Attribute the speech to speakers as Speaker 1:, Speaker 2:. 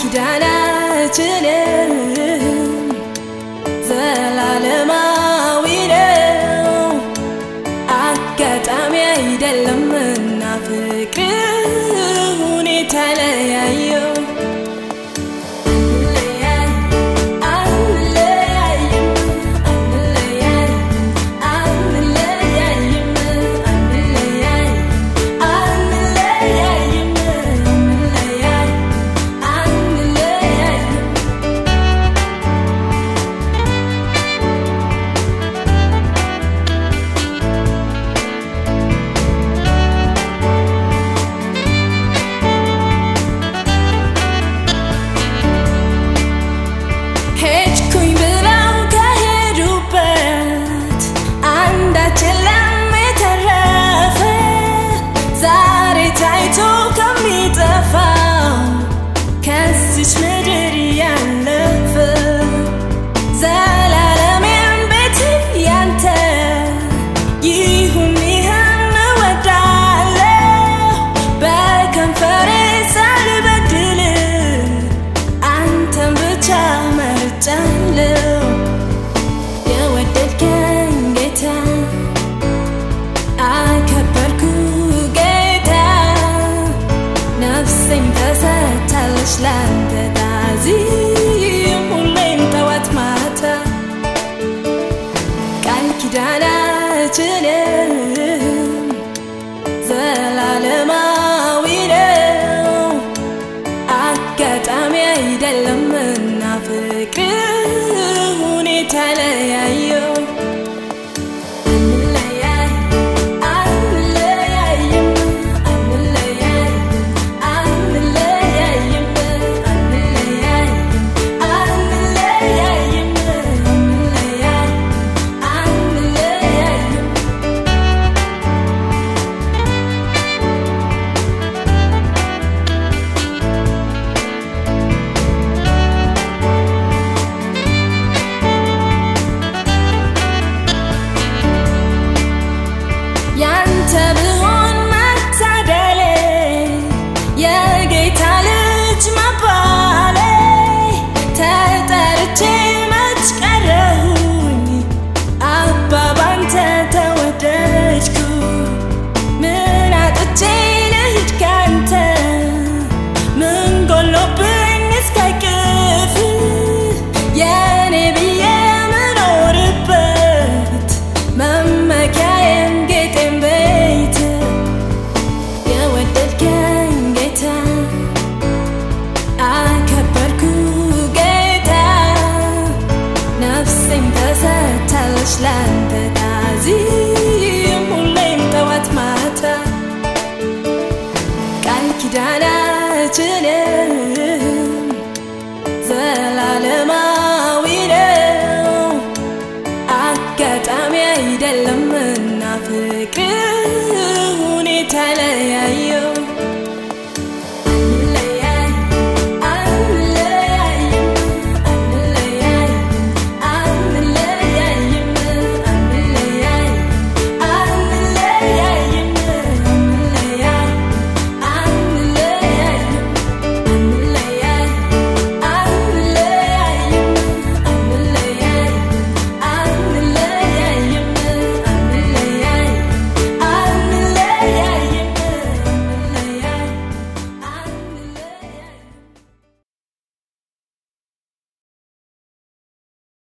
Speaker 1: ኪዳናችንን ዘላለማ ኪዳን አልችልም ዘላለማዊ ነው። አጋጣሚ አይደለምና ፍቅር ሁኔታ ለያየው ኪዳናችንን ዘላለማ